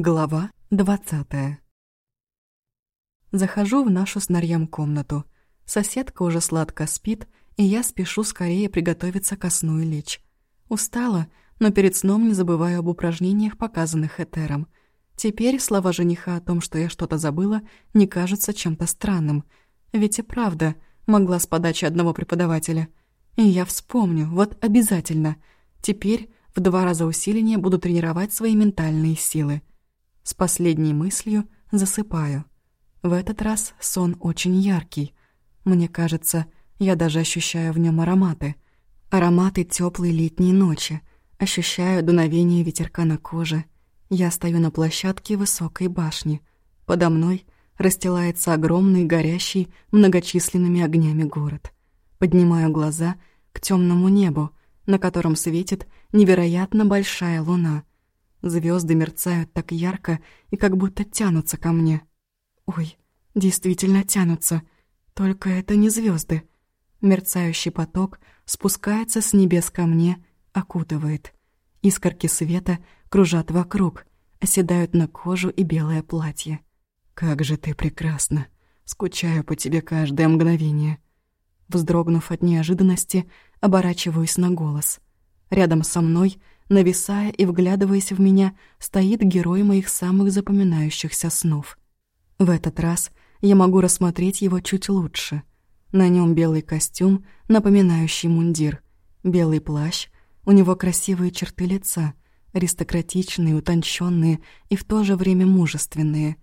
Глава двадцатая. Захожу в нашу с Нарьям комнату. Соседка уже сладко спит, и я спешу скорее приготовиться ко сну и лечь. Устала, но перед сном не забываю об упражнениях, показанных Этером. Теперь слова жениха о том, что я что-то забыла, не кажутся чем-то странным. Ведь и правда могла с подачи одного преподавателя. И я вспомню, вот обязательно. Теперь в два раза усиленнее буду тренировать свои ментальные силы. С последней мыслью засыпаю. В этот раз сон очень яркий. Мне кажется, я даже ощущаю в нем ароматы. Ароматы теплой летней ночи. Ощущаю дуновение ветерка на коже. Я стою на площадке высокой башни. Подо мной расстилается огромный, горящий многочисленными огнями город. Поднимаю глаза к темному небу, на котором светит невероятно большая луна. Звезды мерцают так ярко и как будто тянутся ко мне. Ой, действительно тянутся. Только это не звезды. Мерцающий поток спускается с небес ко мне, окутывает. Искорки света кружат вокруг, оседают на кожу и белое платье. «Как же ты прекрасна! Скучаю по тебе каждое мгновение!» Вздрогнув от неожиданности, оборачиваюсь на голос. Рядом со мной — нависая и вглядываясь в меня, стоит герой моих самых запоминающихся снов. В этот раз я могу рассмотреть его чуть лучше. На нем белый костюм, напоминающий мундир, белый плащ, у него красивые черты лица, аристократичные, утонченные и в то же время мужественные.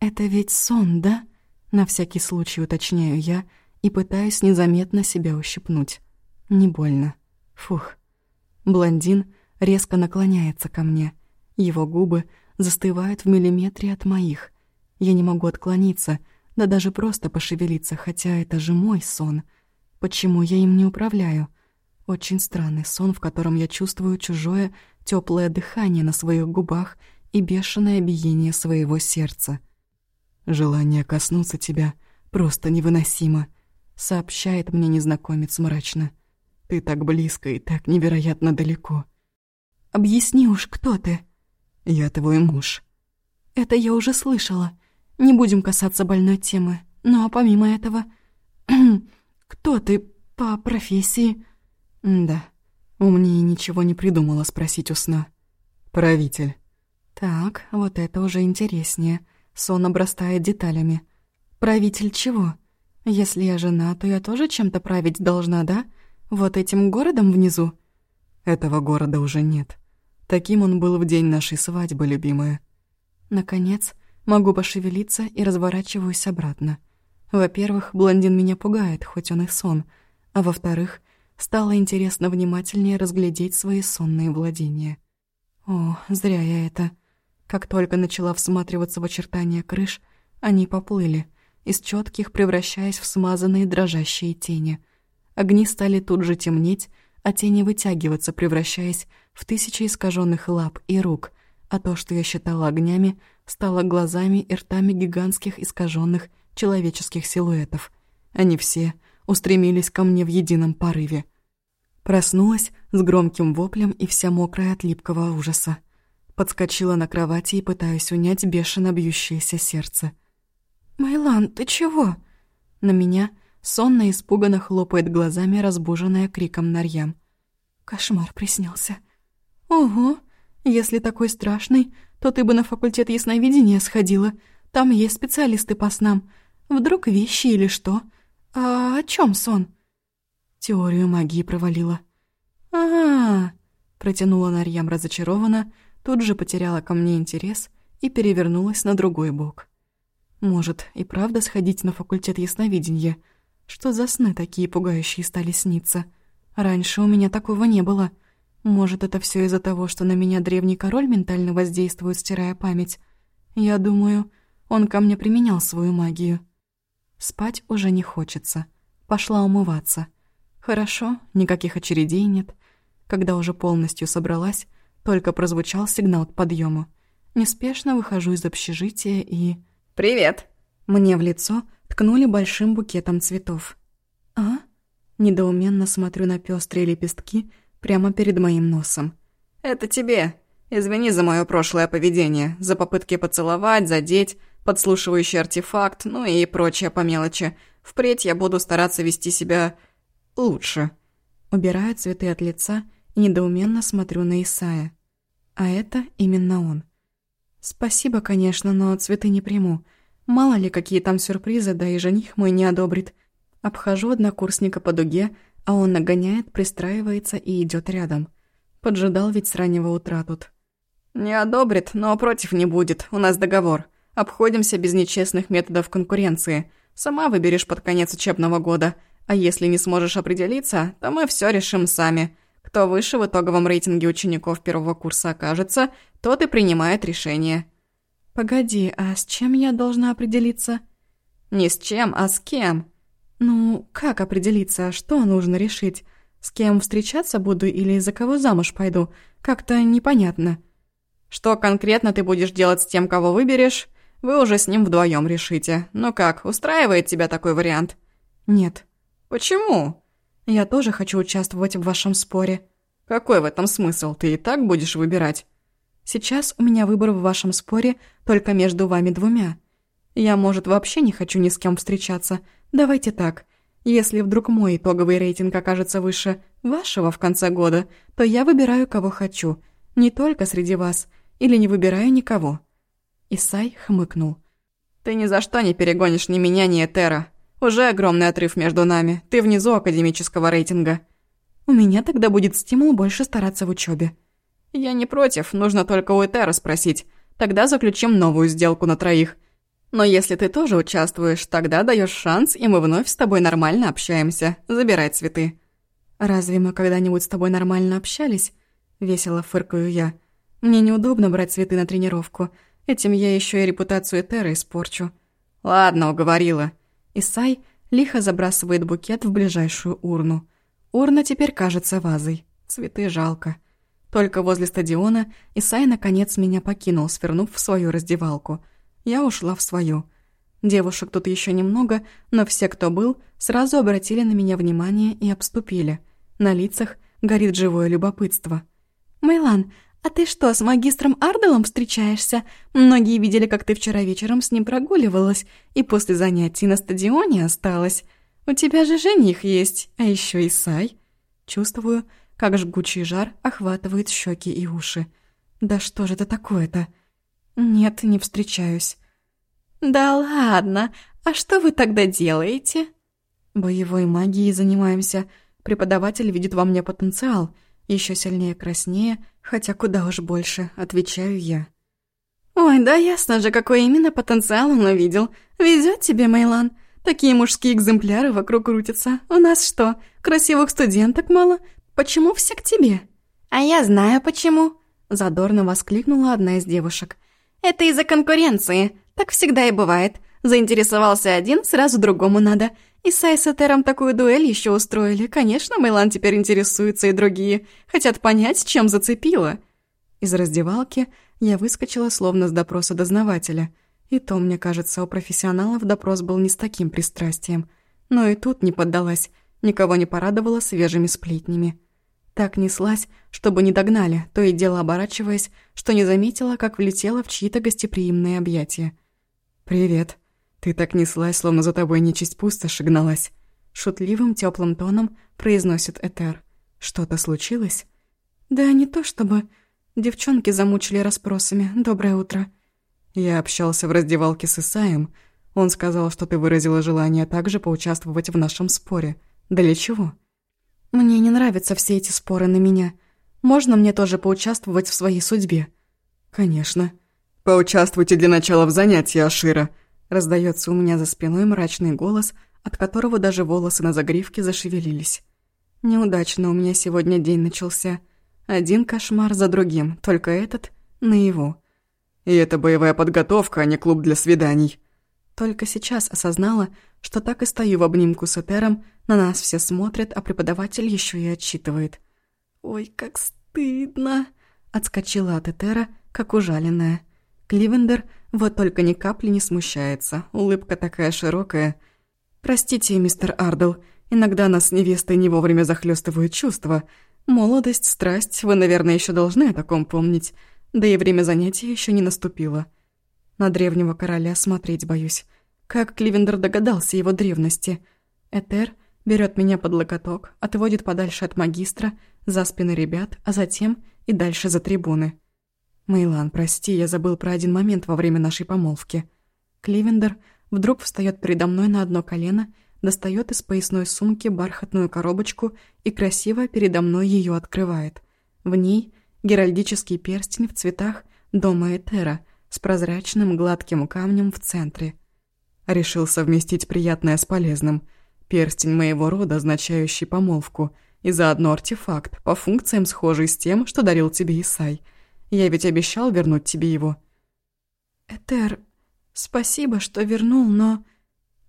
«Это ведь сон, да?» На всякий случай уточняю я и пытаюсь незаметно себя ущипнуть. Не больно. Фух. Блондин резко наклоняется ко мне. Его губы застывают в миллиметре от моих. Я не могу отклониться, да даже просто пошевелиться, хотя это же мой сон. Почему я им не управляю? Очень странный сон, в котором я чувствую чужое теплое дыхание на своих губах и бешеное биение своего сердца. «Желание коснуться тебя просто невыносимо», — сообщает мне незнакомец мрачно. «Ты так близко и так невероятно далеко». Объясни уж, кто ты?» «Я твой муж». «Это я уже слышала. Не будем касаться больной темы. Ну а помимо этого... кто ты по профессии?» «Да, умнее ничего не придумала спросить у сна». «Правитель». «Так, вот это уже интереснее. Сон обрастает деталями. Правитель чего? Если я жена, то я тоже чем-то править должна, да? Вот этим городом внизу?» Этого города уже нет. Таким он был в день нашей свадьбы, любимая. Наконец, могу пошевелиться и разворачиваюсь обратно. Во-первых, блондин меня пугает, хоть он и сон. А во-вторых, стало интересно внимательнее разглядеть свои сонные владения. О, зря я это. Как только начала всматриваться в очертания крыш, они поплыли, из четких превращаясь в смазанные дрожащие тени. Огни стали тут же темнеть, а тени вытягиваться, превращаясь в тысячи искаженных лап и рук, а то, что я считала огнями, стало глазами и ртами гигантских искаженных человеческих силуэтов. Они все устремились ко мне в едином порыве. Проснулась с громким воплем и вся мокрая от липкого ужаса. Подскочила на кровати и пытаюсь унять бешено бьющееся сердце. «Майлан, ты чего?» На меня сонно и испуганно хлопает глазами, разбуженная криком Нарьям. Кошмар приснился. «Ого, если такой страшный, то ты бы на факультет ясновидения сходила. Там есть специалисты по снам. Вдруг вещи или что? А о чем сон?» Теорию магии провалила. «Ага», — протянула Нарьям разочарованно, тут же потеряла ко мне интерес и перевернулась на другой бок. «Может, и правда сходить на факультет ясновидения?» Что за сны такие пугающие стали сниться? Раньше у меня такого не было. Может, это все из-за того, что на меня древний король ментально воздействует, стирая память? Я думаю, он ко мне применял свою магию. Спать уже не хочется. Пошла умываться. Хорошо, никаких очередей нет. Когда уже полностью собралась, только прозвучал сигнал к подъему. Неспешно выхожу из общежития и... «Привет!» Мне в лицо ткнули большим букетом цветов. «А?» Недоуменно смотрю на пестрые лепестки прямо перед моим носом. «Это тебе. Извини за мое прошлое поведение, за попытки поцеловать, задеть, подслушивающий артефакт, ну и прочее по мелочи. Впредь я буду стараться вести себя лучше». Убираю цветы от лица и недоуменно смотрю на Исая. А это именно он. «Спасибо, конечно, но цветы не приму. Мало ли, какие там сюрпризы, да и жених мой не одобрит. Обхожу однокурсника по дуге, а он нагоняет, пристраивается и идет рядом. Поджидал ведь с раннего утра тут. «Не одобрит, но против не будет. У нас договор. Обходимся без нечестных методов конкуренции. Сама выберешь под конец учебного года. А если не сможешь определиться, то мы все решим сами. Кто выше в итоговом рейтинге учеников первого курса окажется, тот и принимает решение». «Погоди, а с чем я должна определиться?» «Не с чем, а с кем». «Ну, как определиться, что нужно решить? С кем встречаться буду или за кого замуж пойду? Как-то непонятно». «Что конкретно ты будешь делать с тем, кого выберешь, вы уже с ним вдвоем решите. Ну как, устраивает тебя такой вариант?» «Нет». «Почему?» «Я тоже хочу участвовать в вашем споре». «Какой в этом смысл? Ты и так будешь выбирать?» Сейчас у меня выбор в вашем споре только между вами двумя. Я, может, вообще не хочу ни с кем встречаться. Давайте так. Если вдруг мой итоговый рейтинг окажется выше вашего в конце года, то я выбираю, кого хочу. Не только среди вас. Или не выбираю никого». Исай хмыкнул. «Ты ни за что не перегонишь ни меня, ни Этера. Уже огромный отрыв между нами. Ты внизу академического рейтинга». «У меня тогда будет стимул больше стараться в учебе. «Я не против, нужно только у Этера спросить. Тогда заключим новую сделку на троих. Но если ты тоже участвуешь, тогда даешь шанс, и мы вновь с тобой нормально общаемся. Забирай цветы». «Разве мы когда-нибудь с тобой нормально общались?» Весело фыркаю я. «Мне неудобно брать цветы на тренировку. Этим я еще и репутацию Этера испорчу». «Ладно, уговорила». Исай лихо забрасывает букет в ближайшую урну. Урна теперь кажется вазой. Цветы жалко. Только возле стадиона Исай наконец меня покинул, свернув в свою раздевалку. Я ушла в свою. Девушек тут еще немного, но все, кто был, сразу обратили на меня внимание и обступили. На лицах горит живое любопытство. «Мейлан, а ты что, с магистром Арделом встречаешься? Многие видели, как ты вчера вечером с ним прогуливалась, и после занятий на стадионе осталась. У тебя же жених есть, а еще Исай». Чувствую, как жгучий жар охватывает щеки и уши. Да что же это такое-то? Нет, не встречаюсь. Да ладно, а что вы тогда делаете? Боевой магией занимаемся. Преподаватель видит во мне потенциал. Еще сильнее краснее, хотя куда уж больше, отвечаю я. «Ой, да ясно же, какой именно потенциал он увидел. Везет тебе, Мейлан. Такие мужские экземпляры вокруг крутятся. У нас что, красивых студенток мало? Почему все к тебе?» «А я знаю, почему», — задорно воскликнула одна из девушек. «Это из-за конкуренции. Так всегда и бывает. Заинтересовался один, сразу другому надо. И с Айсетером такую дуэль еще устроили. Конечно, Мейлан теперь интересуется и другие. Хотят понять, чем зацепило». Из раздевалки я выскочила словно с допроса дознавателя. И то, мне кажется, у профессионалов допрос был не с таким пристрастием. Но и тут не поддалась, никого не порадовала свежими сплетнями. Так неслась, чтобы не догнали, то и дело оборачиваясь, что не заметила, как влетела в чьи-то гостеприимные объятия. «Привет. Ты так неслась, словно за тобой нечисть пустоши гналась». Шутливым теплым тоном произносит Этер. «Что-то случилось?» «Да не то чтобы...» Девчонки замучили расспросами. «Доброе утро». Я общался в раздевалке с Исаем. Он сказал, что ты выразила желание также поучаствовать в нашем споре. Для чего?» «Мне не нравятся все эти споры на меня. Можно мне тоже поучаствовать в своей судьбе?» «Конечно». «Поучаствуйте для начала в занятии, Ашира», Раздается у меня за спиной мрачный голос, от которого даже волосы на загривке зашевелились. Неудачно у меня сегодня день начался. Один кошмар за другим, только этот — на его. И это боевая подготовка, а не клуб для свиданий. Только сейчас осознала, что так и стою в обнимку с Этером, на нас все смотрят, а преподаватель еще и отчитывает. «Ой, как стыдно!» Отскочила от Этера, как ужаленная. Кливендер вот только ни капли не смущается, улыбка такая широкая. «Простите, мистер Ардл, иногда нас с невестой не вовремя захлестывают чувства. Молодость, страсть, вы, наверное, еще должны о таком помнить. Да и время занятия еще не наступило. На древнего короля смотреть боюсь. Как Кливендер догадался его древности? Этер берет меня под локоток, отводит подальше от магистра, за спины ребят, а затем и дальше за трибуны. «Мейлан, прости, я забыл про один момент во время нашей помолвки». Кливендер вдруг встает передо мной на одно колено, достает из поясной сумки бархатную коробочку и красиво передо мной ее открывает. В ней геральдический перстень в цветах дома Этера с прозрачным гладким камнем в центре. Решил совместить приятное с полезным. Перстень моего рода, означающий помолвку, и заодно артефакт, по функциям схожий с тем, что дарил тебе Исай – я ведь обещал вернуть тебе его». «Этер, спасибо, что вернул, но...»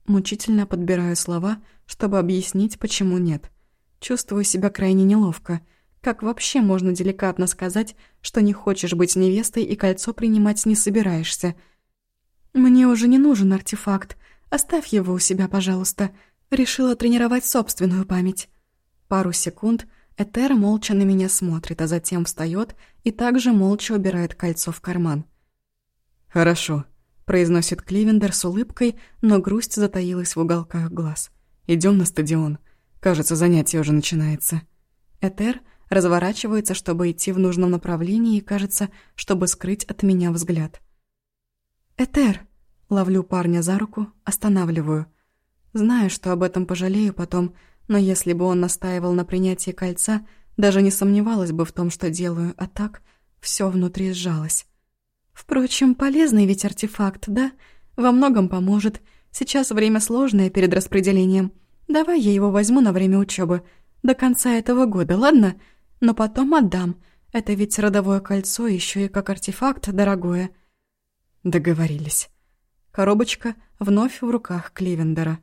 Мучительно подбираю слова, чтобы объяснить, почему нет. Чувствую себя крайне неловко. Как вообще можно деликатно сказать, что не хочешь быть невестой и кольцо принимать не собираешься? «Мне уже не нужен артефакт. Оставь его у себя, пожалуйста. Решила тренировать собственную память». Пару секунд — Этер молча на меня смотрит, а затем встает и также молча убирает кольцо в карман. «Хорошо», — произносит Кливендер с улыбкой, но грусть затаилась в уголках глаз. Идем на стадион. Кажется, занятие уже начинается». Этер разворачивается, чтобы идти в нужном направлении и, кажется, чтобы скрыть от меня взгляд. «Этер!» — ловлю парня за руку, останавливаю. Знаю, что об этом пожалею потом, — но если бы он настаивал на принятии кольца, даже не сомневалась бы в том, что делаю, а так все внутри сжалось. Впрочем, полезный ведь артефакт, да? Во многом поможет. Сейчас время сложное перед распределением. Давай я его возьму на время учебы До конца этого года, ладно? Но потом отдам. Это ведь родовое кольцо еще и как артефакт дорогое. Договорились. Коробочка вновь в руках Кливендера.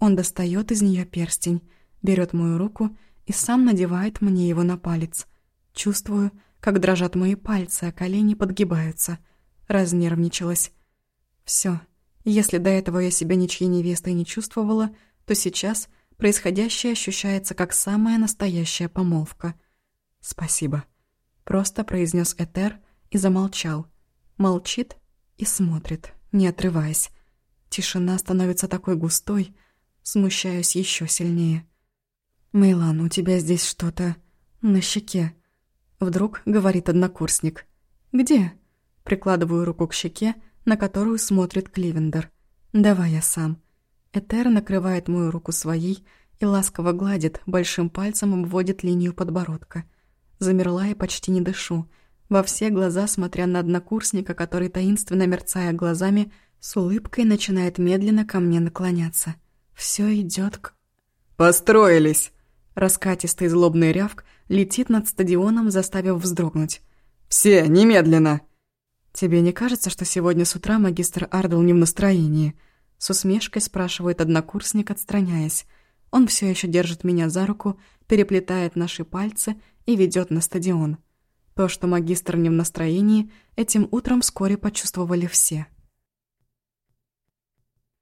Он достает из нее перстень берет мою руку и сам надевает мне его на палец. Чувствую, как дрожат мои пальцы, а колени подгибаются. Разнервничалась. Все. Если до этого я себя ничьей невестой не чувствовала, то сейчас происходящее ощущается как самая настоящая помолвка. «Спасибо», — просто произнес Этер и замолчал. Молчит и смотрит, не отрываясь. Тишина становится такой густой, смущаюсь еще сильнее. «Мейлан, у тебя здесь что-то на щеке», — вдруг говорит однокурсник. «Где?» Прикладываю руку к щеке, на которую смотрит Кливендер. «Давай я сам». Этер накрывает мою руку своей и ласково гладит, большим пальцем обводит линию подбородка. Замерла и почти не дышу, во все глаза смотря на однокурсника, который, таинственно мерцая глазами, с улыбкой начинает медленно ко мне наклоняться. Все идет к... «Построились!» Раскатистый злобный рявк летит над стадионом, заставив вздрогнуть. «Все, немедленно!» «Тебе не кажется, что сегодня с утра магистр Ардл не в настроении?» С усмешкой спрашивает однокурсник, отстраняясь. Он все еще держит меня за руку, переплетает наши пальцы и ведет на стадион. То, что магистр не в настроении, этим утром вскоре почувствовали все –